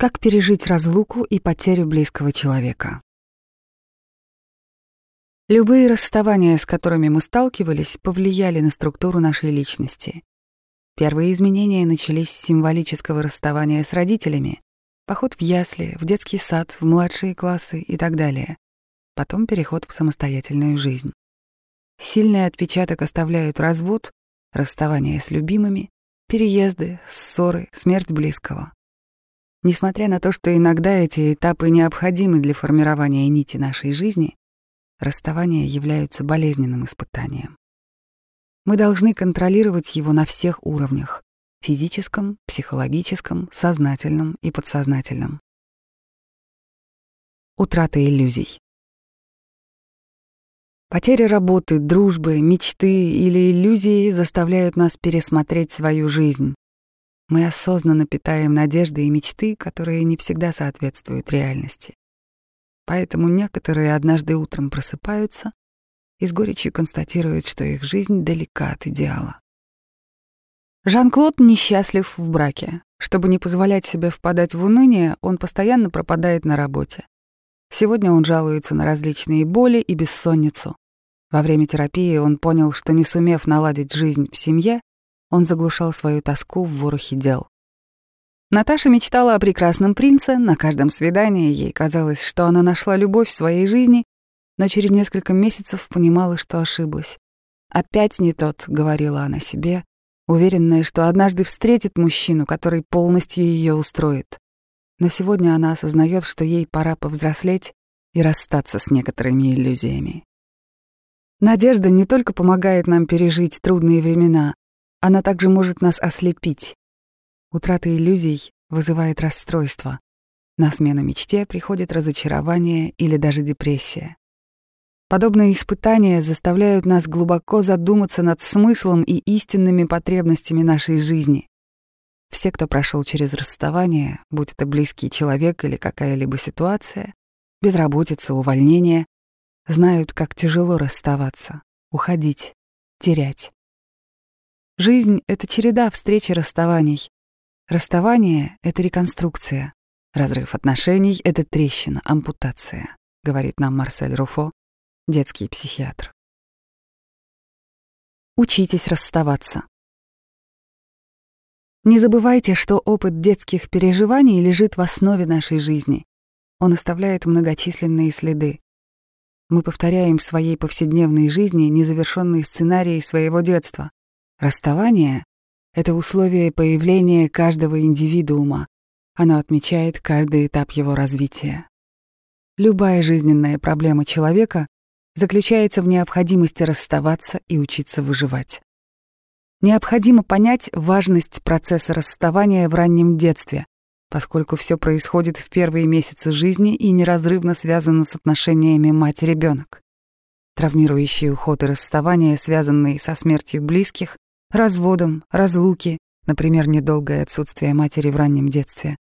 Как пережить разлуку и потерю близкого человека? Любые расставания, с которыми мы сталкивались, повлияли на структуру нашей личности. Первые изменения начались с символического расставания с родителями, поход в ясли, в детский сад, в младшие классы и так далее. Потом переход в самостоятельную жизнь. Сильный отпечаток оставляют развод, расставание с любимыми, переезды, ссоры, смерть близкого. Несмотря на то, что иногда эти этапы необходимы для формирования нити нашей жизни, расставания являются болезненным испытанием. Мы должны контролировать его на всех уровнях — физическом, психологическом, сознательном и подсознательном. Утрата иллюзий. Потеря работы, дружбы, мечты или иллюзии заставляют нас пересмотреть свою жизнь, мы осознанно питаем надежды и мечты, которые не всегда соответствуют реальности. Поэтому некоторые однажды утром просыпаются и с горечью констатируют, что их жизнь далека от идеала. Жан-Клод несчастлив в браке. Чтобы не позволять себе впадать в уныние, он постоянно пропадает на работе. Сегодня он жалуется на различные боли и бессонницу. Во время терапии он понял, что не сумев наладить жизнь в семье, он заглушал свою тоску в ворохе дел. Наташа мечтала о прекрасном принце, на каждом свидании ей казалось, что она нашла любовь в своей жизни, но через несколько месяцев понимала, что ошиблась. «Опять не тот», — говорила она себе, уверенная, что однажды встретит мужчину, который полностью ее устроит. Но сегодня она осознает, что ей пора повзрослеть и расстаться с некоторыми иллюзиями. Надежда не только помогает нам пережить трудные времена, она также может нас ослепить. Утрата иллюзий вызывает расстройство. На смену мечте приходит разочарование или даже депрессия. Подобные испытания заставляют нас глубоко задуматься над смыслом и истинными потребностями нашей жизни. Все, кто прошел через расставание, будь это близкий человек или какая-либо ситуация, безработица, увольнение, знают, как тяжело расставаться, уходить, терять. Жизнь — это череда встреч и расставаний. Расставание — это реконструкция. Разрыв отношений — это трещина, ампутация, говорит нам Марсель Руфо, детский психиатр. Учитесь расставаться. Не забывайте, что опыт детских переживаний лежит в основе нашей жизни. Он оставляет многочисленные следы. Мы повторяем в своей повседневной жизни незавершенные сценарии своего детства. Расставание — это условие появления каждого индивидуума. Оно отмечает каждый этап его развития. Любая жизненная проблема человека заключается в необходимости расставаться и учиться выживать. Необходимо понять важность процесса расставания в раннем детстве, поскольку все происходит в первые месяцы жизни и неразрывно связано с отношениями мать-ребенок. Травмирующие уход и расставание, связанные со смертью близких, разводом, разлуки, например, недолгое отсутствие матери в раннем детстве,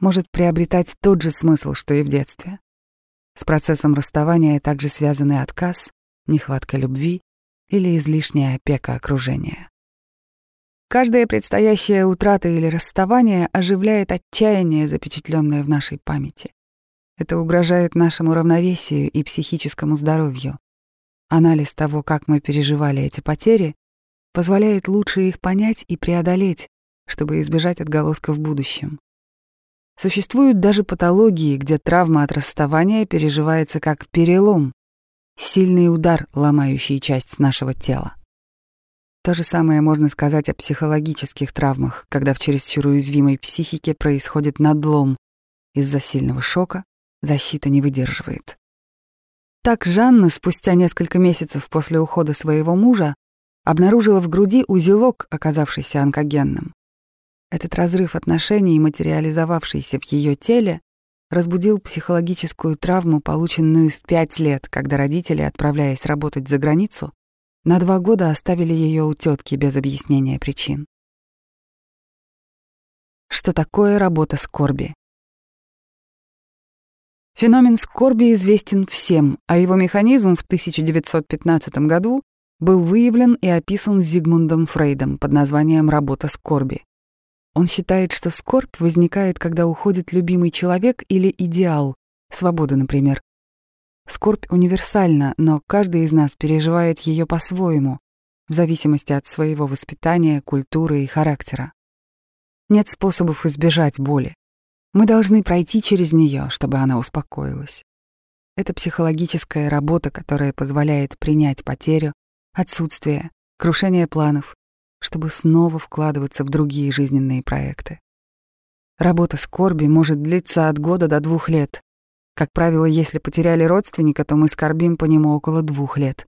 может приобретать тот же смысл, что и в детстве. С процессом расставания также связаны отказ, нехватка любви или излишняя опека окружения. Каждая предстоящая утрата или расставание оживляет отчаяние, запечатленное в нашей памяти. Это угрожает нашему равновесию и психическому здоровью. Анализ того, как мы переживали эти потери, позволяет лучше их понять и преодолеть, чтобы избежать отголосков в будущем. Существуют даже патологии, где травма от расставания переживается как перелом, сильный удар, ломающий часть нашего тела. То же самое можно сказать о психологических травмах, когда в чересчур уязвимой психике происходит надлом. Из-за сильного шока защита не выдерживает. Так Жанна спустя несколько месяцев после ухода своего мужа обнаружила в груди узелок, оказавшийся онкогенным. Этот разрыв отношений, материализовавшийся в ее теле, разбудил психологическую травму, полученную в пять лет, когда родители, отправляясь работать за границу, на два года оставили ее у тетки без объяснения причин. Что такое работа скорби? Феномен скорби известен всем, а его механизм в 1915 году был выявлен и описан Зигмундом Фрейдом под названием «Работа скорби». Он считает, что скорбь возникает, когда уходит любимый человек или идеал, свобода, например. Скорбь универсальна, но каждый из нас переживает ее по-своему, в зависимости от своего воспитания, культуры и характера. Нет способов избежать боли. Мы должны пройти через нее, чтобы она успокоилась. Это психологическая работа, которая позволяет принять потерю, отсутствие, крушение планов, чтобы снова вкладываться в другие жизненные проекты. Работа скорби может длиться от года до двух лет. Как правило, если потеряли родственника, то мы скорбим по нему около двух лет.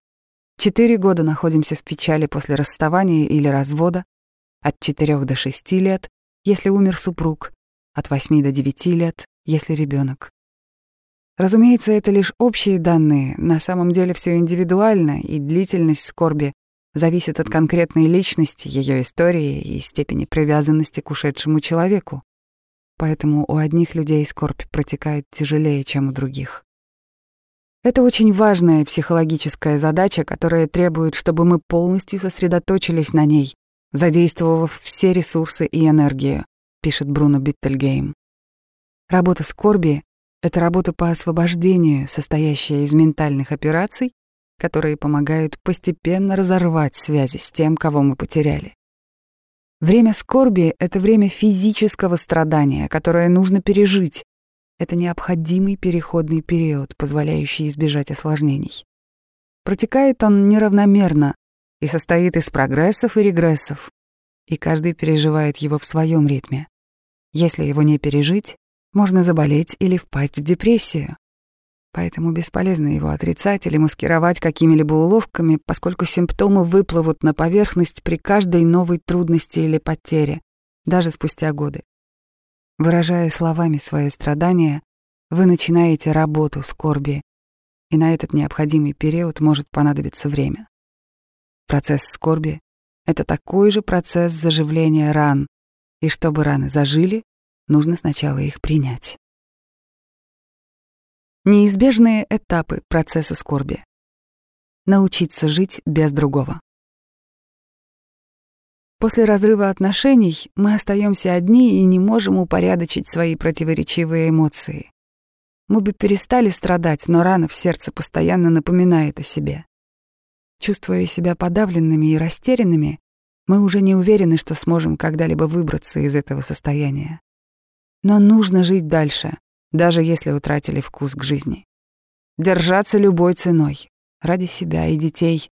Четыре года находимся в печали после расставания или развода, от четырех до шести лет, если умер супруг, от восьми до девяти лет, если ребенок. Разумеется, это лишь общие данные, на самом деле все индивидуально, и длительность скорби зависит от конкретной личности, ее истории и степени привязанности к ушедшему человеку. Поэтому у одних людей скорбь протекает тяжелее, чем у других. Это очень важная психологическая задача, которая требует, чтобы мы полностью сосредоточились на ней, задействовав все ресурсы и энергию, пишет Бруно Беттельгейм. Работа скорби это работа по освобождению, состоящая из ментальных операций, которые помогают постепенно разорвать связи с тем, кого мы потеряли. Время скорби — это время физического страдания, которое нужно пережить. Это необходимый переходный период, позволяющий избежать осложнений. Протекает он неравномерно и состоит из прогрессов и регрессов, и каждый переживает его в своем ритме. Если его не пережить, можно заболеть или впасть в депрессию. Поэтому бесполезно его отрицать или маскировать какими-либо уловками, поскольку симптомы выплывут на поверхность при каждой новой трудности или потере, даже спустя годы. Выражая словами свои страдания, вы начинаете работу скорби, и на этот необходимый период может понадобиться время. Процесс скорби — это такой же процесс заживления ран, и чтобы раны зажили, нужно сначала их принять. Неизбежные этапы процесса скорби. Научиться жить без другого. После разрыва отношений мы остаемся одни и не можем упорядочить свои противоречивые эмоции. Мы бы перестали страдать, но рана в сердце постоянно напоминает о себе. Чувствуя себя подавленными и растерянными, мы уже не уверены, что сможем когда-либо выбраться из этого состояния. Но нужно жить дальше, даже если утратили вкус к жизни. Держаться любой ценой, ради себя и детей,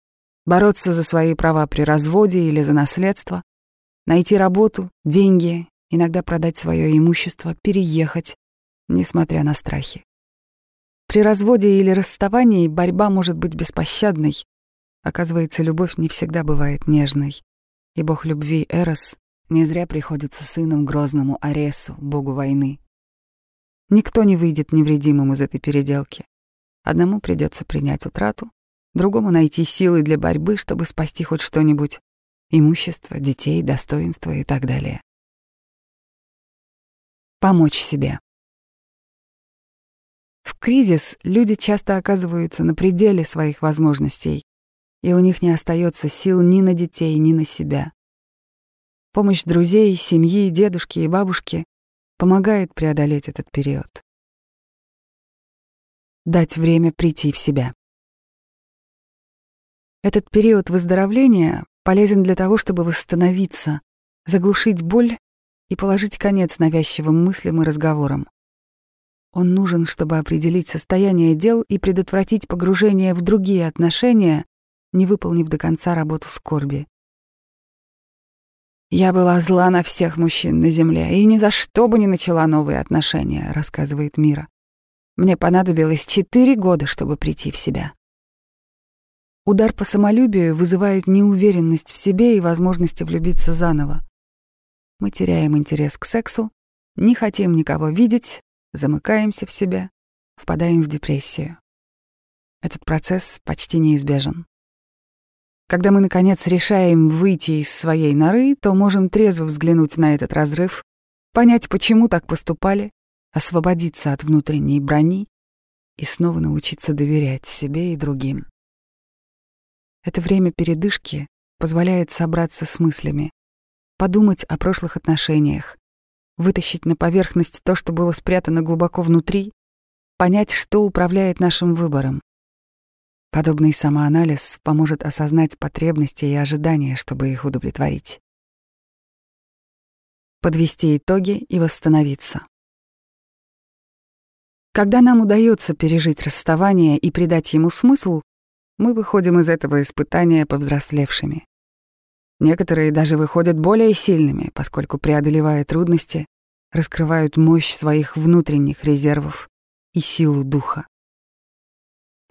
бороться за свои права при разводе или за наследство, найти работу, деньги, иногда продать свое имущество, переехать, несмотря на страхи. При разводе или расставании борьба может быть беспощадной. Оказывается, любовь не всегда бывает нежной, и бог любви Эрос не зря приходится сыном грозному Аресу, богу войны. Никто не выйдет невредимым из этой переделки. Одному придется принять утрату, другому найти силы для борьбы, чтобы спасти хоть что-нибудь — имущество, детей, достоинство и так далее. Помочь себе. В кризис люди часто оказываются на пределе своих возможностей, и у них не остается сил ни на детей, ни на себя. Помощь друзей, семьи, дедушки и бабушки помогает преодолеть этот период. Дать время прийти в себя. Этот период выздоровления полезен для того, чтобы восстановиться, заглушить боль и положить конец навязчивым мыслям и разговорам. Он нужен, чтобы определить состояние дел и предотвратить погружение в другие отношения, не выполнив до конца работу скорби. «Я была зла на всех мужчин на земле и ни за что бы не начала новые отношения», — рассказывает Мира. «Мне понадобилось четыре года, чтобы прийти в себя». Удар по самолюбию вызывает неуверенность в себе и возможности влюбиться заново. Мы теряем интерес к сексу, не хотим никого видеть, замыкаемся в себе, впадаем в депрессию. Этот процесс почти неизбежен. Когда мы, наконец, решаем выйти из своей норы, то можем трезво взглянуть на этот разрыв, понять, почему так поступали, освободиться от внутренней брони и снова научиться доверять себе и другим. Это время передышки позволяет собраться с мыслями, подумать о прошлых отношениях, вытащить на поверхность то, что было спрятано глубоко внутри, понять, что управляет нашим выбором. Подобный самоанализ поможет осознать потребности и ожидания, чтобы их удовлетворить. Подвести итоги и восстановиться. Когда нам удается пережить расставание и придать ему смысл, мы выходим из этого испытания повзрослевшими. Некоторые даже выходят более сильными, поскольку, преодолевая трудности, раскрывают мощь своих внутренних резервов и силу духа.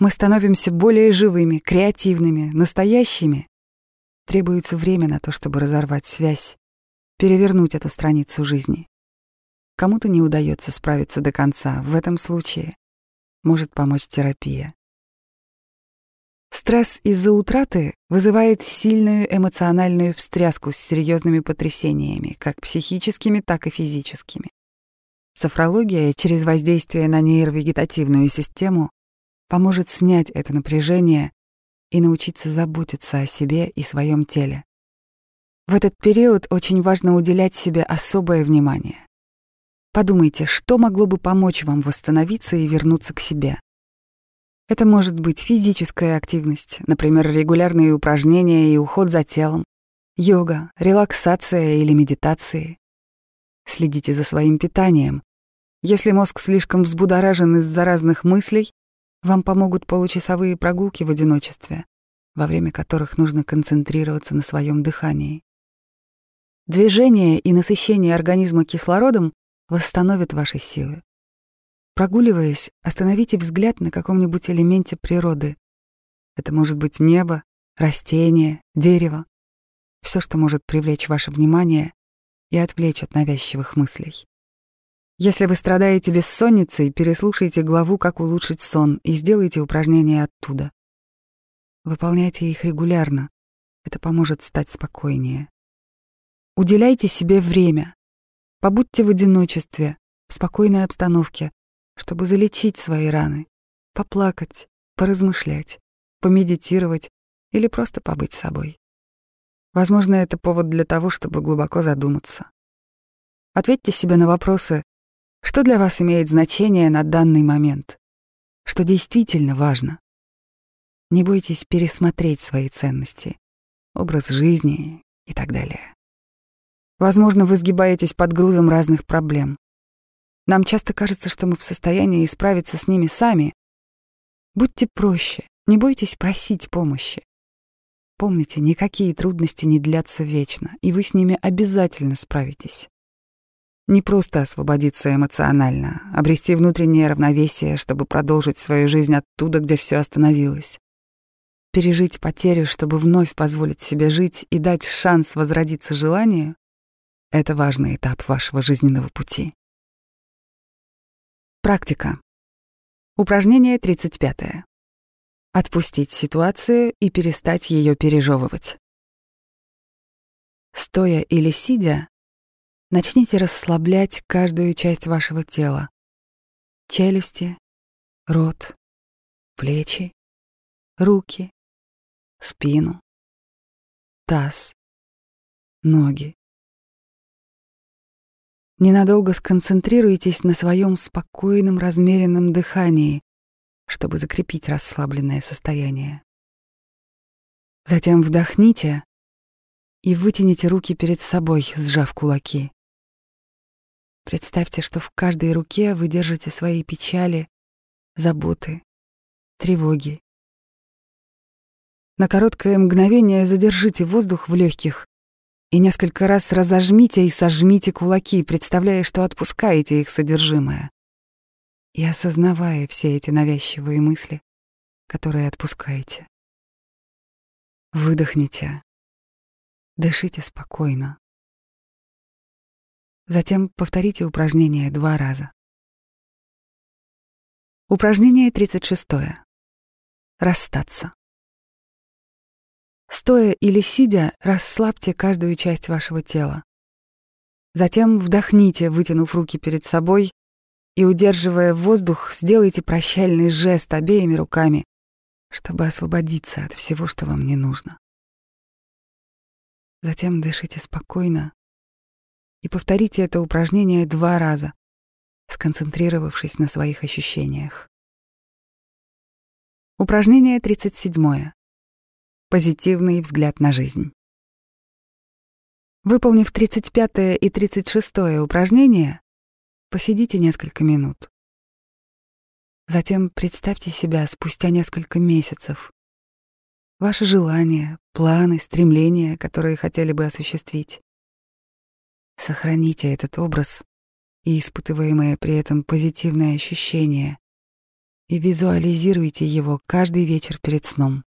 Мы становимся более живыми, креативными, настоящими. Требуется время на то, чтобы разорвать связь, перевернуть эту страницу жизни. Кому-то не удается справиться до конца. В этом случае может помочь терапия. Стресс из-за утраты вызывает сильную эмоциональную встряску с серьезными потрясениями, как психическими, так и физическими. Софрология через воздействие на нейровегетативную систему поможет снять это напряжение и научиться заботиться о себе и своем теле. В этот период очень важно уделять себе особое внимание. Подумайте, что могло бы помочь вам восстановиться и вернуться к себе. Это может быть физическая активность, например, регулярные упражнения и уход за телом, йога, релаксация или медитации. Следите за своим питанием. Если мозг слишком взбудоражен из-за разных мыслей, вам помогут получасовые прогулки в одиночестве, во время которых нужно концентрироваться на своем дыхании. Движение и насыщение организма кислородом восстановят ваши силы. Прогуливаясь, остановите взгляд на каком-нибудь элементе природы. Это может быть небо, растение, дерево. Все, что может привлечь ваше внимание и отвлечь от навязчивых мыслей. Если вы страдаете бессонницей, переслушайте главу «Как улучшить сон» и сделайте упражнения оттуда. Выполняйте их регулярно. Это поможет стать спокойнее. Уделяйте себе время. Побудьте в одиночестве, в спокойной обстановке, чтобы залечить свои раны, поплакать, поразмышлять, помедитировать или просто побыть собой. Возможно, это повод для того, чтобы глубоко задуматься. Ответьте себе на вопросы, что для вас имеет значение на данный момент, что действительно важно. Не бойтесь пересмотреть свои ценности, образ жизни и так далее. Возможно, вы сгибаетесь под грузом разных проблем. Нам часто кажется, что мы в состоянии справиться с ними сами. Будьте проще, не бойтесь просить помощи. Помните, никакие трудности не длятся вечно, и вы с ними обязательно справитесь. Не просто освободиться эмоционально, обрести внутреннее равновесие, чтобы продолжить свою жизнь оттуда, где все остановилось. Пережить потерю, чтобы вновь позволить себе жить и дать шанс возродиться желанию — это важный этап вашего жизненного пути. Практика. Упражнение 35. Отпустить ситуацию и перестать ее пережевывать. Стоя или сидя, начните расслаблять каждую часть вашего тела. Челюсти, рот, плечи, руки, спину, таз, ноги. Ненадолго сконцентрируйтесь на своем спокойном, размеренном дыхании, чтобы закрепить расслабленное состояние. Затем вдохните и вытяните руки перед собой, сжав кулаки. Представьте, что в каждой руке вы держите свои печали, заботы, тревоги. На короткое мгновение задержите воздух в легких и несколько раз разожмите и сожмите кулаки, представляя, что отпускаете их содержимое. И осознавая все эти навязчивые мысли, которые отпускаете. Выдохните. Дышите спокойно. Затем повторите упражнение два раза. Упражнение 36. Расстаться. Стоя или сидя, расслабьте каждую часть вашего тела. Затем вдохните, вытянув руки перед собой, и, удерживая воздух, сделайте прощальный жест обеими руками, чтобы освободиться от всего, что вам не нужно. Затем дышите спокойно и повторите это упражнение два раза, сконцентрировавшись на своих ощущениях. Упражнение 37. Позитивный взгляд на жизнь. Выполнив 35 и 36 упражнение, посидите несколько минут. Затем представьте себя спустя несколько месяцев. Ваши желания, планы, стремления, которые хотели бы осуществить. Сохраните этот образ и испытываемое при этом позитивное ощущение и визуализируйте его каждый вечер перед сном.